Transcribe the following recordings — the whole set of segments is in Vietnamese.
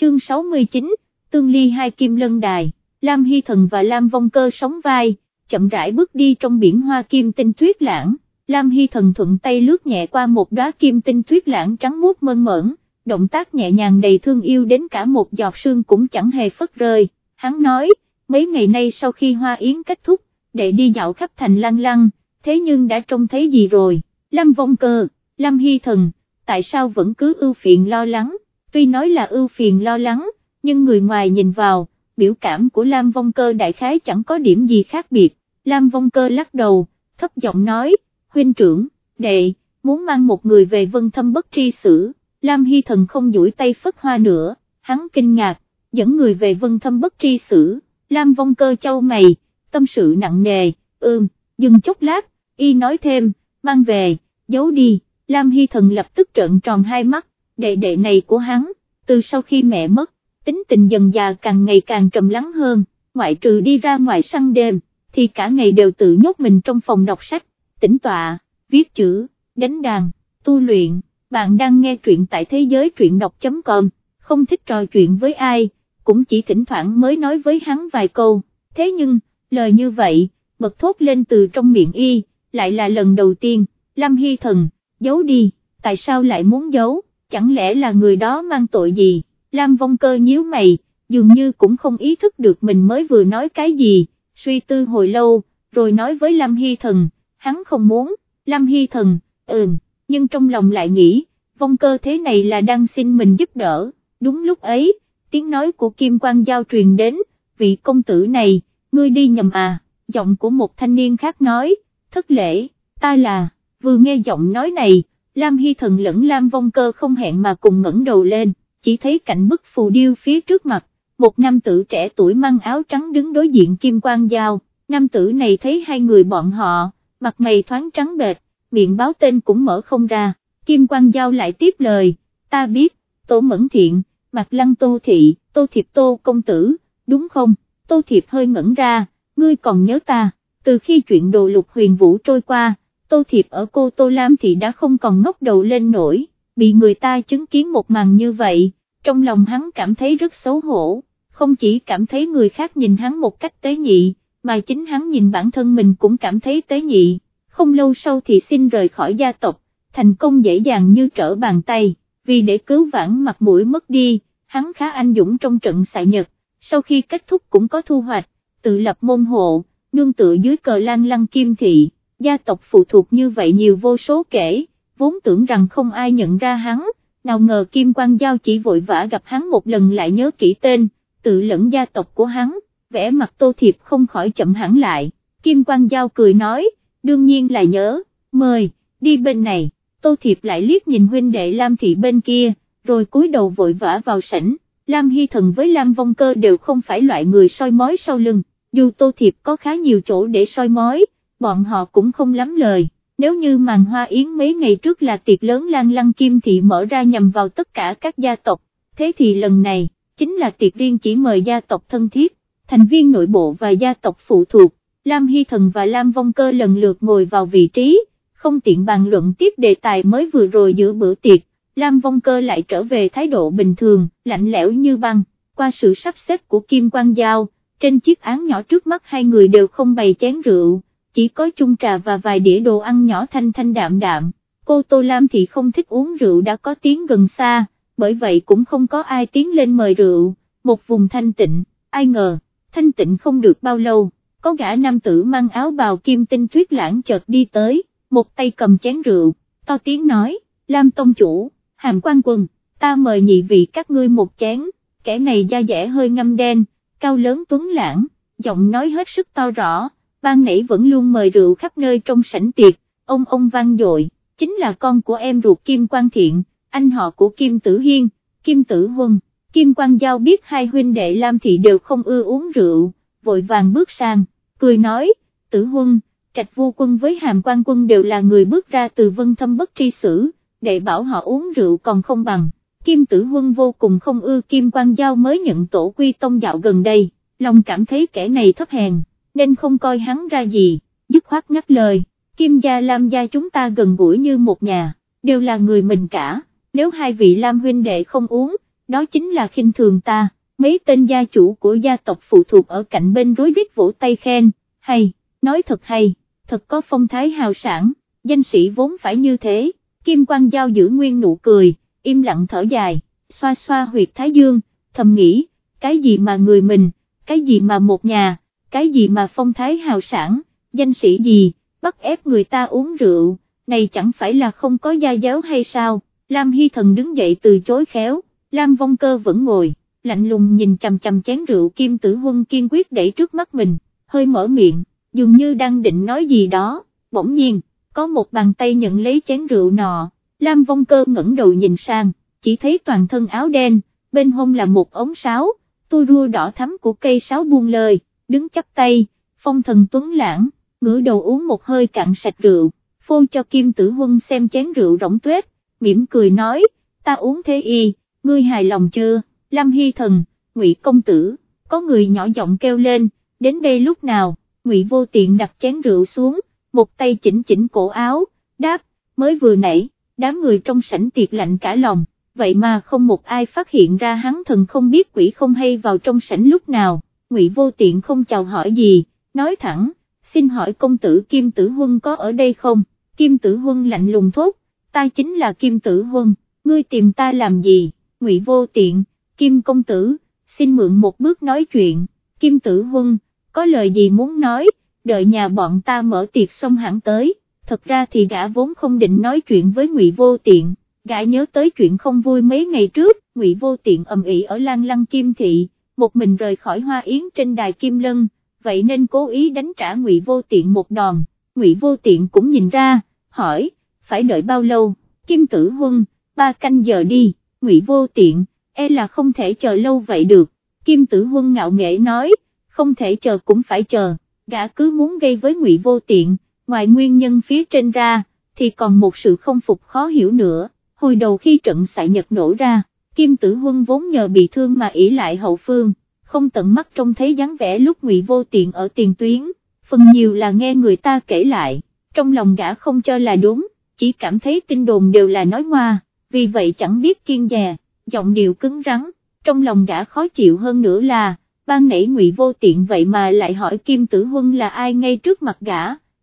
chương 69, tương ly hai kim lân đài, Lam Hy Thần và Lam Vong Cơ sóng vai, chậm rãi bước đi trong biển hoa kim tinh tuyết lãng, Lam Hy Thần thuận tay lướt nhẹ qua một đóa kim tinh tuyết lãng trắng muốt mơn mởn, động tác nhẹ nhàng đầy thương yêu đến cả một giọt sương cũng chẳng hề phất rơi, hắn nói, mấy ngày nay sau khi hoa yến kết thúc, để đi dạo khắp thành lăng lăng, thế nhưng đã trông thấy gì rồi, Lam Vong Cơ, Lam Hy Thần, tại sao vẫn cứ ưu phiền lo lắng, tuy nói là ưu phiền lo lắng, nhưng người ngoài nhìn vào, biểu cảm của Lam Vong Cơ đại khái chẳng có điểm gì khác biệt, Lam Vong Cơ lắc đầu, thấp giọng nói, huynh trưởng, đệ, muốn mang một người về vân thâm bất tri xử, Lam Hy Thần không duỗi tay phất hoa nữa, hắn kinh ngạc, dẫn người về vân thâm bất tri xử, Lam Vong Cơ châu mày, tâm sự nặng nề, ưm, dừng chốc lát, y nói thêm, mang về, giấu đi, Lam Hy Thần lập tức trợn tròn hai mắt, đệ đệ này của hắn, từ sau khi mẹ mất, tính tình dần già càng ngày càng trầm lắng hơn, ngoại trừ đi ra ngoài săn đêm, thì cả ngày đều tự nhốt mình trong phòng đọc sách, tĩnh tọa, viết chữ, đánh đàn, tu luyện, bạn đang nghe truyện tại thế giới truyện đọc.com, không thích trò chuyện với ai, cũng chỉ thỉnh thoảng mới nói với hắn vài câu, thế nhưng, lời như vậy, bật thốt lên từ trong miệng y, lại là lần đầu tiên, Lâm Hy Thần, giấu đi, tại sao lại muốn giấu, chẳng lẽ là người đó mang tội gì, Lam Vong Cơ nhíu mày, dường như cũng không ý thức được mình mới vừa nói cái gì, suy tư hồi lâu, rồi nói với Lam Hy Thần, hắn không muốn, Lam Hy Thần, ừm, nhưng trong lòng lại nghĩ, Vong Cơ thế này là đang xin mình giúp đỡ, đúng lúc ấy, tiếng nói của Kim Quang Giao truyền đến, vị công tử này, ngươi đi nhầm à, giọng của một thanh niên khác nói, thất lễ, ta là, vừa nghe giọng nói này, Lam Hy Thần lẫn Lam Vong Cơ không hẹn mà cùng ngẩng đầu lên, chỉ thấy cảnh bức phù điêu phía trước mặt, một nam tử trẻ tuổi mang áo trắng đứng đối diện Kim Quang Giao, nam tử này thấy hai người bọn họ, mặt mày thoáng trắng bệt, miệng báo tên cũng mở không ra, Kim Quang Giao lại tiếp lời, ta biết, Tô Mẫn Thiện, mặt lăng Tô Thị, Tô Thiệp Tô Công Tử, đúng không, Tô Thiệp hơi ngẩn ra, ngươi còn nhớ ta, từ khi chuyện đồ lục huyền vũ trôi qua, Tô Thiệp ở cô Tô Lam thì đã không còn ngóc đầu lên nổi, bị người ta chứng kiến một màn như vậy, trong lòng hắn cảm thấy rất xấu hổ, không chỉ cảm thấy người khác nhìn hắn một cách tế nhị, mà chính hắn nhìn bản thân mình cũng cảm thấy tế nhị, không lâu sau thì xin rời khỏi gia tộc, thành công dễ dàng như trở bàn tay, vì để cứu vãn mặt mũi mất đi, hắn khá anh dũng trong trận xạ nhật, sau khi kết thúc cũng có thu hoạch, tự lập môn hộ, nương tựa dưới cờ lan lăng kim thị, gia tộc phụ thuộc như vậy nhiều vô số kể, vốn tưởng rằng không ai nhận ra hắn, nào ngờ Kim Quang Giao chỉ vội vã gặp hắn một lần lại nhớ kỹ tên, tự lẫn gia tộc của hắn, vẽ mặt Tô Thiệp không khỏi chậm hẳn lại, Kim Quang Giao cười nói, đương nhiên là nhớ, mời, đi bên này, Tô Thiệp lại liếc nhìn huynh đệ Lam Thị bên kia, rồi cúi đầu vội vã vào sảnh, Lam Hy Thần với Lam Vong Cơ đều không phải loại người soi mói sau lưng, dù Tô Thiệp có khá nhiều chỗ để soi mói, bọn họ cũng không lắm lời. Nếu như màn hoa yến mấy ngày trước là tiệc lớn lan lăng kim thị mở ra nhằm vào tất cả các gia tộc, thế thì lần này, chính là tiệc riêng chỉ mời gia tộc thân thiết, thành viên nội bộ và gia tộc phụ thuộc, Lam Hy Thần và Lam Vong Cơ lần lượt ngồi vào vị trí, không tiện bàn luận tiếp đề tài mới vừa rồi giữa bữa tiệc, Lam Vong Cơ lại trở về thái độ bình thường, lạnh lẽo như băng, qua sự sắp xếp của Kim Quang Giao, trên chiếc án nhỏ trước mắt hai người đều không bày chén rượu, chỉ có chung trà và vài đĩa đồ ăn nhỏ thanh thanh đạm đạm, cô Tô Lam thì không thích uống rượu đã có tiếng gần xa, bởi vậy cũng không có ai tiến lên mời rượu, một vùng thanh tịnh, ai ngờ, thanh tịnh không được bao lâu, có gã nam tử mang áo bào kim tinh tuyết lãng chợt đi tới, một tay cầm chén rượu, to tiếng nói, Lam Tông Chủ, Hàm quan quân, ta mời nhị vị các ngươi một chén, kẻ này da dẻ hơi ngâm đen, cao lớn tuấn lãng, giọng nói hết sức to rõ, ban nãy vẫn luôn mời rượu khắp nơi trong sảnh tiệc, ông ông vang dội, chính là con của em ruột Kim Quang Thiện, anh họ của Kim Tử Hiên, Kim Tử Huân, Kim Quang Giao biết hai huynh đệ Lam Thị đều không ưa uống rượu, vội vàng bước sang, cười nói, Tử Huân, Trạch Vô Quân với Hàm Quan Quân đều là người bước ra từ vân thâm bất tri xử, để bảo họ uống rượu còn không bằng. Kim Tử Huân vô cùng không ưa Kim Quang Giao mới nhận tổ quy tông dạo gần đây, lòng cảm thấy kẻ này thấp hèn, nên không coi hắn ra gì, dứt khoát ngắt lời, Kim gia Lam gia chúng ta gần gũi như một nhà, đều là người mình cả, nếu hai vị Lam huynh đệ không uống, đó chính là khinh thường ta, mấy tên gia chủ của gia tộc phụ thuộc ở cạnh bên rối rít vỗ tay khen, hay, nói thật hay, thật có phong thái hào sản, danh sĩ vốn phải như thế, Kim Quang Giao giữ nguyên nụ cười, im lặng thở dài, xoa xoa huyệt thái dương, thầm nghĩ, cái gì mà người mình, cái gì mà một nhà, cái gì mà phong thái hào sản, danh sĩ gì, bắt ép người ta uống rượu, này chẳng phải là không có gia giáo hay sao, Lam Hy Thần đứng dậy từ chối khéo, Lam Vong Cơ vẫn ngồi, lạnh lùng nhìn chầm chầm chén rượu Kim Tử Huân kiên quyết đẩy trước mắt mình, hơi mở miệng, dường như đang định nói gì đó, bỗng nhiên, có một bàn tay nhận lấy chén rượu nọ, Lam Vong Cơ ngẩng đầu nhìn sang, chỉ thấy toàn thân áo đen, bên hông là một ống sáo, tua rua đỏ thắm của cây sáo buông lời, đứng chắp tay, phong thần tuấn lãng, ngửa đầu uống một hơi cạn sạch rượu, phô cho Kim Tử Huân xem chén rượu rỗng tuyết, mỉm cười nói, ta uống thế y, ngươi hài lòng chưa, Lâm Hy Thần, Ngụy Công Tử, có người nhỏ giọng kêu lên, đến đây lúc nào, Ngụy Vô Tiện đặt chén rượu xuống, một tay chỉnh chỉnh cổ áo, đáp, mới vừa nãy, đám người trong sảnh tiệc lạnh cả lòng, vậy mà không một ai phát hiện ra hắn thần không biết quỷ không hay vào trong sảnh lúc nào, Ngụy Vô Tiện không chào hỏi gì, nói thẳng, xin hỏi công tử Kim Tử Huân có ở đây không, Kim Tử Huân lạnh lùng thốt, ta chính là Kim Tử Huân, ngươi tìm ta làm gì, Ngụy Vô Tiện, Kim Công Tử, xin mượn một bước nói chuyện, Kim Tử Huân, có lời gì muốn nói, đợi nhà bọn ta mở tiệc xong hẳn tới, thật ra thì gã vốn không định nói chuyện với Ngụy Vô Tiện, gã nhớ tới chuyện không vui mấy ngày trước, Ngụy Vô Tiện ầm ĩ ở Lan Lăng Kim Thị, một mình rời khỏi Hoa Yến trên đài Kim Lân, vậy nên cố ý đánh trả Ngụy Vô Tiện một đòn, Ngụy Vô Tiện cũng nhìn ra, hỏi, phải đợi bao lâu, Kim Tử Huân, ba canh giờ đi, Ngụy Vô Tiện, e là không thể chờ lâu vậy được, Kim Tử Huân ngạo nghễ nói, không thể chờ cũng phải chờ, gã cứ muốn gây với Ngụy Vô Tiện, ngoài nguyên nhân phía trên ra, thì còn một sự không phục khó hiểu nữa, hồi đầu khi trận xạ nhật nổ ra, Kim Tử Huân vốn nhờ bị thương mà ỷ lại hậu phương, không tận mắt trông thấy dáng vẻ lúc Ngụy Vô Tiện ở tiền tuyến, phần nhiều là nghe người ta kể lại, trong lòng gã không cho là đúng, chỉ cảm thấy tin đồn đều là nói ngoa, vì vậy chẳng biết kiên dè, giọng điệu cứng rắn, trong lòng gã khó chịu hơn nữa là, ban nãy ngụy vô tiện vậy mà lại hỏi Kim Tử Huân là ai ngay trước mặt gã,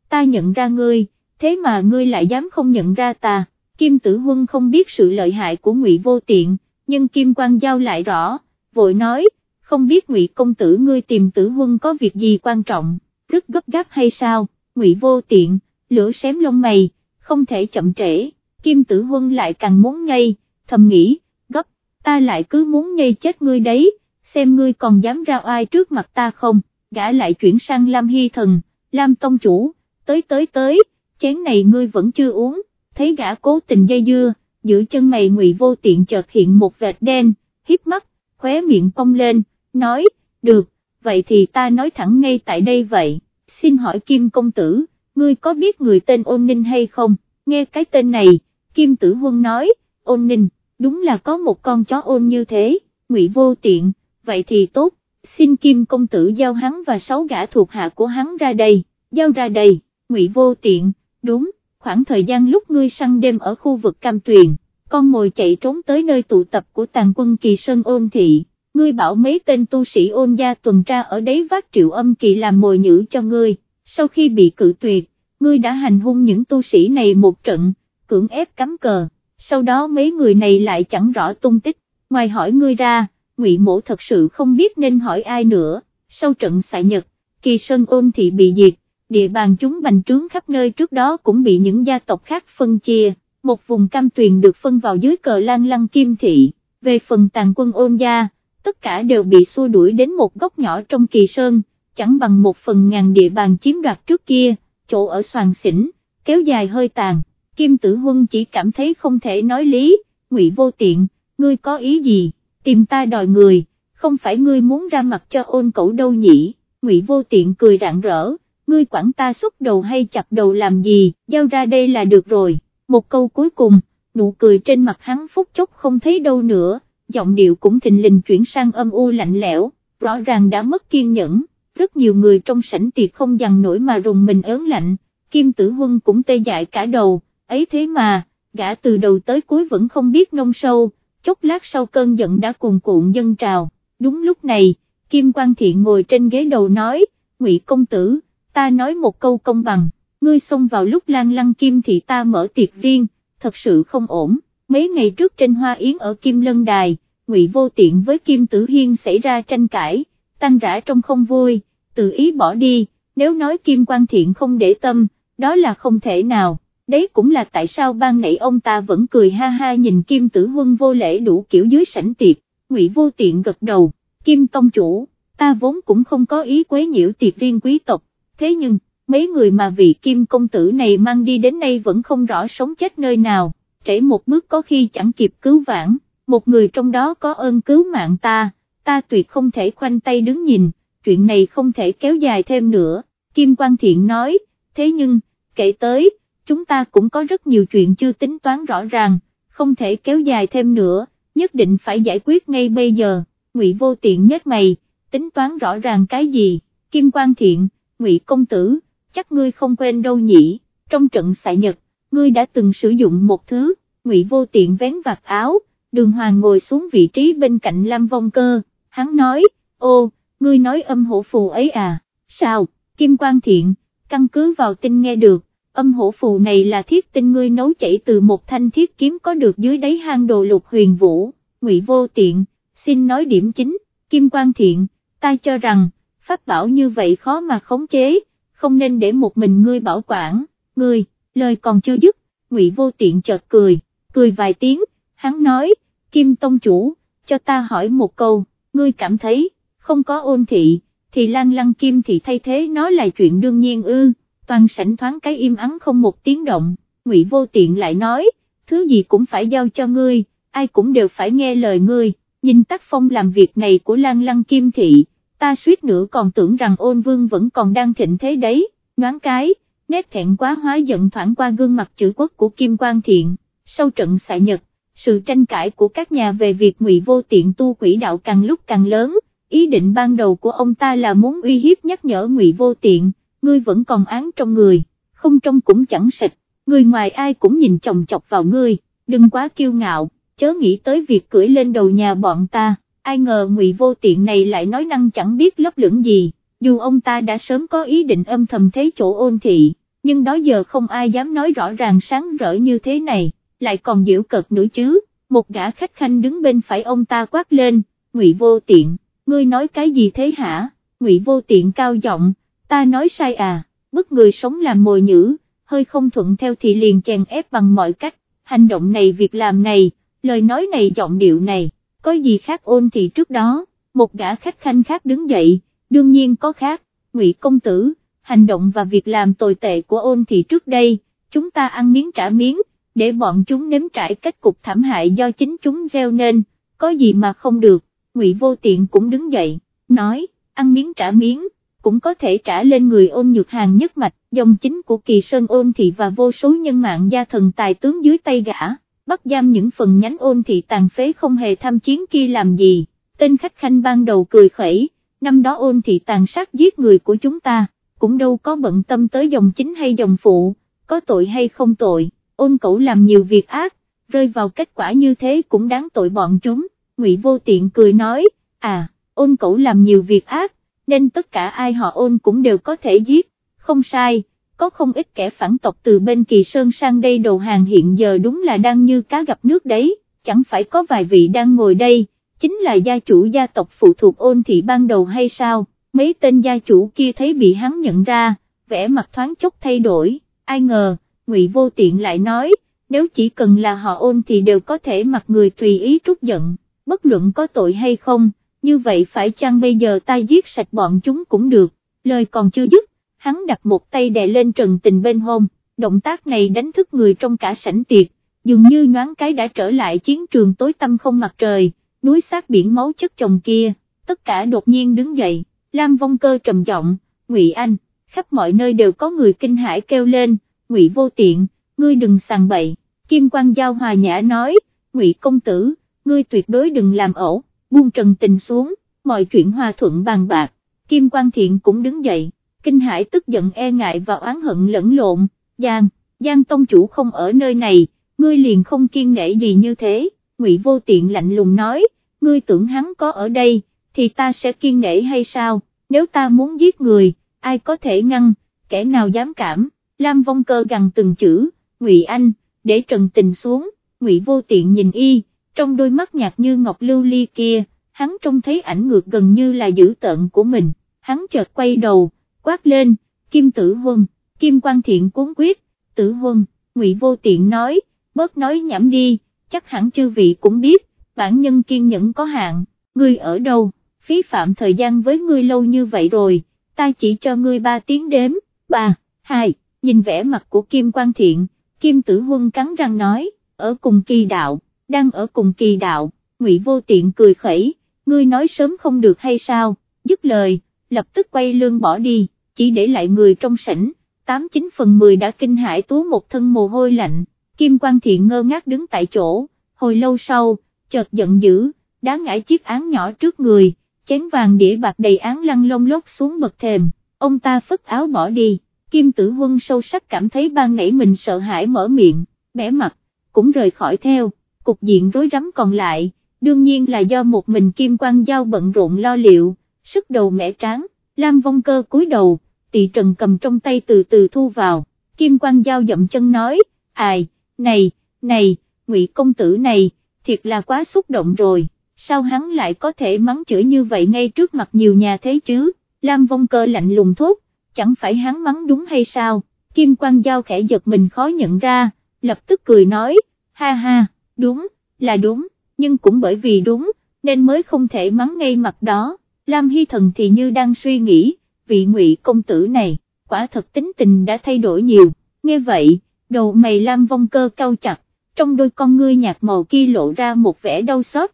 ta nhận ra ngươi, thế mà ngươi lại dám không nhận ra ta, Kim Tử Huân không biết sự lợi hại của ngụy vô tiện, nhưng Kim Quang Giao lại rõ, vội nói, không biết ngụy công tử ngươi tìm Tử Huân có việc gì quan trọng, rất gấp gáp hay sao, ngụy vô tiện, lửa xém lông mày, không thể chậm trễ, Kim Tử Huân lại càng muốn nhây, thầm nghĩ, gấp, ta lại cứ muốn nhây chết ngươi đấy, xem ngươi còn dám ra oai trước mặt ta không, gã lại chuyển sang Lam Hy Thần, Lam Tông Chủ, tới tới tới, chén này ngươi vẫn chưa uống, thấy gã cố tình dây dưa, giữ chân mày ngụy vô tiện chợt hiện một vệt đen, hiếp mắt, khóe miệng cong lên, nói, được, vậy thì ta nói thẳng ngay tại đây vậy, xin hỏi Kim Công Tử, ngươi có biết người tên ôn ninh hay không, nghe cái tên này, Kim Tử Huân nói, ôn ninh, đúng là có một con chó ôn như thế, ngụy vô tiện, vậy thì tốt, xin Kim Công Tử giao hắn và sáu gã thuộc hạ của hắn ra đây, giao ra đây, ngụy vô tiện, đúng, khoảng thời gian lúc ngươi săn đêm ở khu vực Cam Tuyền, con mồi chạy trốn tới nơi tụ tập của tàn quân kỳ sơn ôn thị, ngươi bảo mấy tên tu sĩ ôn gia tuần tra ở đấy vác triệu âm kỳ làm mồi nhữ cho ngươi. Sau khi bị cự tuyệt, ngươi đã hành hung những tu sĩ này một trận, cưỡng ép cắm cờ, sau đó mấy người này lại chẳng rõ tung tích, ngoài hỏi ngươi ra, ngụy mổ thật sự không biết nên hỏi ai nữa, sau trận xạ nhật, kỳ sơn ôn thị bị diệt, địa bàn chúng bành trướng khắp nơi trước đó cũng bị những gia tộc khác phân chia, một vùng cam tuyền được phân vào dưới cờ lan lăng kim thị, về phần tàn quân ôn gia, tất cả đều bị xua đuổi đến một góc nhỏ trong kỳ sơn, chẳng bằng một phần ngàn địa bàn chiếm đoạt trước kia, chỗ ở soàn xỉn, kéo dài hơi tàn, Kim Tử Huân chỉ cảm thấy không thể nói lý, ngụy vô tiện, ngươi có ý gì, tìm ta đòi người, không phải ngươi muốn ra mặt cho ôn cẩu đâu nhỉ, ngụy vô tiện cười rạng rỡ, ngươi quản ta xuất đầu hay chặt đầu làm gì, giao ra đây là được rồi, một câu cuối cùng, nụ cười trên mặt hắn phút chốc không thấy đâu nữa, giọng điệu cũng thình lình chuyển sang âm u lạnh lẽo, rõ ràng đã mất kiên nhẫn. Rất nhiều người trong sảnh tiệc không dằn nổi mà rùng mình ớn lạnh, Kim Tử Huân cũng tê dại cả đầu, ấy thế mà, gã từ đầu tới cuối vẫn không biết nông sâu, chốc lát sau cơn giận đã cuồn cuộn dân trào, đúng lúc này, Kim Quang Thiện ngồi trên ghế đầu nói, Ngụy công tử, ta nói một câu công bằng, ngươi xông vào lúc lan lăng kim thì ta mở tiệc riêng, thật sự không ổn, mấy ngày trước trên hoa yến ở Kim Lân Đài, Ngụy Vô Tiện với Kim Tử Hiên xảy ra tranh cãi, tăng rã trong không vui, tự ý bỏ đi, nếu nói Kim Quang Thiện không để tâm, đó là không thể nào, đấy cũng là tại sao ban nãy ông ta vẫn cười ha ha nhìn Kim Tử Huân vô lễ đủ kiểu dưới sảnh tiệc, Ngụy Vô Tiện gật đầu, Kim Tông Chủ, ta vốn cũng không có ý quấy nhiễu tiệc riêng quý tộc, thế nhưng, mấy người mà vị Kim Công Tử này mang đi đến nay vẫn không rõ sống chết nơi nào, trễ một bước có khi chẳng kịp cứu vãn, một người trong đó có ơn cứu mạng ta, ta tuyệt không thể khoanh tay đứng nhìn, chuyện này không thể kéo dài thêm nữa, Kim Quang Thiện nói, thế nhưng, kể tới, chúng ta cũng có rất nhiều chuyện chưa tính toán rõ ràng, không thể kéo dài thêm nữa, nhất định phải giải quyết ngay bây giờ, Ngụy Vô Tiện nhếch mày, tính toán rõ ràng cái gì, Kim Quang Thiện, Ngụy Công Tử, chắc ngươi không quên đâu nhỉ, trong trận xại nhật, ngươi đã từng sử dụng một thứ, Ngụy Vô Tiện vén vạt áo, đường hoàng ngồi xuống vị trí bên cạnh Lam Vong Cơ, hắn nói, ô, ngươi nói âm hổ phù ấy à, sao, Kim Quang Thiện, căn cứ vào tin nghe được, âm hổ phù này là thiết tinh ngươi nấu chảy từ một thanh thiết kiếm có được dưới đáy hang đồ lục huyền vũ, ngụy vô tiện, xin nói điểm chính, Kim Quang Thiện, ta cho rằng, pháp bảo như vậy khó mà khống chế, không nên để một mình ngươi bảo quản, ngươi, lời còn chưa dứt, ngụy vô tiện chợt cười, cười vài tiếng, hắn nói, Kim Tông Chủ, cho ta hỏi một câu, ngươi cảm thấy, không có ôn thị, thì lan lăng kim thì thay thế nó là chuyện đương nhiên ư, toàn sảnh thoáng cái im ắng không một tiếng động, ngụy vô tiện lại nói, thứ gì cũng phải giao cho ngươi, ai cũng đều phải nghe lời ngươi, nhìn tác phong làm việc này của lan lăng kim thị, ta suýt nữa còn tưởng rằng ôn vương vẫn còn đang thịnh thế đấy, nhoáng cái, nét thẹn quá hóa giận thoảng qua gương mặt chữ quốc của Kim Quang Thiện, sau trận xạ nhật, sự tranh cãi của các nhà về việc ngụy vô tiện tu quỷ đạo càng lúc càng lớn, ý định ban đầu của ông ta là muốn uy hiếp nhắc nhở ngụy vô tiện, ngươi vẫn còn án trong người, không trong cũng chẳng sạch, người ngoài ai cũng nhìn chồng chọc vào ngươi, đừng quá kiêu ngạo, chớ nghĩ tới việc cưỡi lên đầu nhà bọn ta, ai ngờ ngụy vô tiện này lại nói năng chẳng biết lấp lửng gì, dù ông ta đã sớm có ý định âm thầm thế chỗ ôn thị, nhưng đó giờ không ai dám nói rõ ràng sáng rỡ như thế này, lại còn diễu cợt nữa chứ, một gã khách khanh đứng bên phải ông ta quát lên, ngụy vô tiện ngươi nói cái gì thế hả, ngụy vô tiện cao giọng, ta nói sai à, bức người sống làm mồi nhữ, hơi không thuận theo thì liền chèn ép bằng mọi cách, hành động này việc làm này, lời nói này giọng điệu này, có gì khác ôn thì trước đó, một gã khách khanh khác đứng dậy, đương nhiên có khác, ngụy công tử, hành động và việc làm tồi tệ của ôn thì trước đây, chúng ta ăn miếng trả miếng, để bọn chúng nếm trải kết cục thảm hại do chính chúng gieo nên, có gì mà không được, Ngụy Vô Tiện cũng đứng dậy, nói, ăn miếng trả miếng, cũng có thể trả lên người ôn nhược hàng nhất mạch, dòng chính của kỳ sơn ôn thị và vô số nhân mạng gia thần tài tướng dưới tay gã, bắt giam những phần nhánh ôn thị tàn phế không hề tham chiến kia làm gì, tên khách khanh ban đầu cười khẩy, năm đó ôn thị tàn sát giết người của chúng ta, cũng đâu có bận tâm tới dòng chính hay dòng phụ, có tội hay không tội, ôn cẩu làm nhiều việc ác, rơi vào kết quả như thế cũng đáng tội bọn chúng. Ngụy Vô Tiện cười nói, à, ôn cẩu làm nhiều việc ác, nên tất cả ai họ ôn cũng đều có thể giết, không sai, có không ít kẻ phản tộc từ bên Kỳ Sơn sang đây đầu hàng hiện giờ đúng là đang như cá gặp nước đấy, chẳng phải có vài vị đang ngồi đây, chính là gia chủ gia tộc phụ thuộc ôn thị ban đầu hay sao, mấy tên gia chủ kia thấy bị hắn nhận ra, vẻ mặt thoáng chốc thay đổi, ai ngờ, Ngụy Vô Tiện lại nói, nếu chỉ cần là họ ôn thì đều có thể mặc người tùy ý trút giận bất luận có tội hay không, như vậy phải chăng bây giờ ta giết sạch bọn chúng cũng được, lời còn chưa dứt, hắn đặt một tay đè lên trần tình bên hông, động tác này đánh thức người trong cả sảnh tiệc, dường như nhoáng cái đã trở lại chiến trường tối tăm không mặt trời, núi sát biển máu chất chồng kia, tất cả đột nhiên đứng dậy, Lam Vong Cơ trầm giọng, Ngụy Anh, khắp mọi nơi đều có người kinh hãi kêu lên, Ngụy Vô Tiện, ngươi đừng sàng bậy, Kim Quang Giao hòa nhã nói, Ngụy Công Tử, ngươi tuyệt đối đừng làm ẩu, buông trần tình xuống, mọi chuyện hòa thuận bàn bạc, Kim Quang Thiện cũng đứng dậy, kinh hải tức giận e ngại và oán hận lẫn lộn, Giang, Giang Tông Chủ không ở nơi này, ngươi liền không kiên nể gì như thế, Ngụy Vô Tiện lạnh lùng nói, ngươi tưởng hắn có ở đây, thì ta sẽ kiên nể hay sao, nếu ta muốn giết người, ai có thể ngăn, kẻ nào dám cảm, Lam Vong Cơ gằn từng chữ, Ngụy Anh, để trần tình xuống, Ngụy Vô Tiện nhìn y, trong đôi mắt nhạt như ngọc lưu ly kia, hắn trông thấy ảnh ngược gần như là dữ tợn của mình, hắn chợt quay đầu, quát lên, Kim Tử Huân, Kim Quan Thiện cuốn quyết, Tử Huân, Ngụy Vô Tiện nói, bớt nói nhảm đi, chắc hẳn chư vị cũng biết, bản nhân kiên nhẫn có hạn, ngươi ở đâu, phí phạm thời gian với ngươi lâu như vậy rồi, ta chỉ cho ngươi ba tiếng đếm, ba, hai, nhìn vẻ mặt của Kim Quan Thiện, Kim Tử Huân cắn răng nói, ở cùng kỳ đạo, đang ở cùng kỳ đạo, Ngụy Vô Tiện cười khẩy, ngươi nói sớm không được hay sao, dứt lời, lập tức quay lưng bỏ đi, chỉ để lại người trong sảnh, 89 phần 10 đã kinh hãi tú một thân mồ hôi lạnh, Kim quang Thiện ngơ ngác đứng tại chỗ, hồi lâu sau, chợt giận dữ, đá ngã chiếc án nhỏ trước người, chén vàng đĩa bạc đầy án lăn lông lốc xuống bậc thềm, ông ta phất áo bỏ đi, Kim Tử Huân sâu sắc cảm thấy ban nãy mình sợ hãi mở miệng, bẻ mặt, cũng rời khỏi theo, cục diện rối rắm còn lại, đương nhiên là do một mình Kim Quang Giao bận rộn lo liệu, sức đầu mẻ tráng, Lam Vong Cơ cúi đầu, tỷ trần cầm trong tay từ từ thu vào, Kim Quang Giao dậm chân nói, ai, này, này, ngụy công tử này, thiệt là quá xúc động rồi, sao hắn lại có thể mắng chửi như vậy ngay trước mặt nhiều nhà thế chứ, Lam Vong Cơ lạnh lùng thốt, chẳng phải hắn mắng đúng hay sao, Kim Quang Giao khẽ giật mình khó nhận ra, lập tức cười nói, ha ha, đúng, là đúng, nhưng cũng bởi vì đúng, nên mới không thể mắng ngay mặt đó, Lam Hy Thần thì như đang suy nghĩ, vị ngụy công tử này, quả thật tính tình đã thay đổi nhiều, nghe vậy, đầu mày Lam Vong Cơ cau chặt, trong đôi con ngươi nhạt màu kia lộ ra một vẻ đau xót,